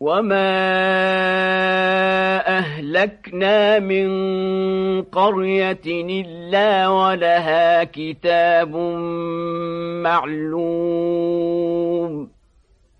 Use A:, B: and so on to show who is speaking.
A: وما أهلكنا من قرية إلا ولها كتاب معلوم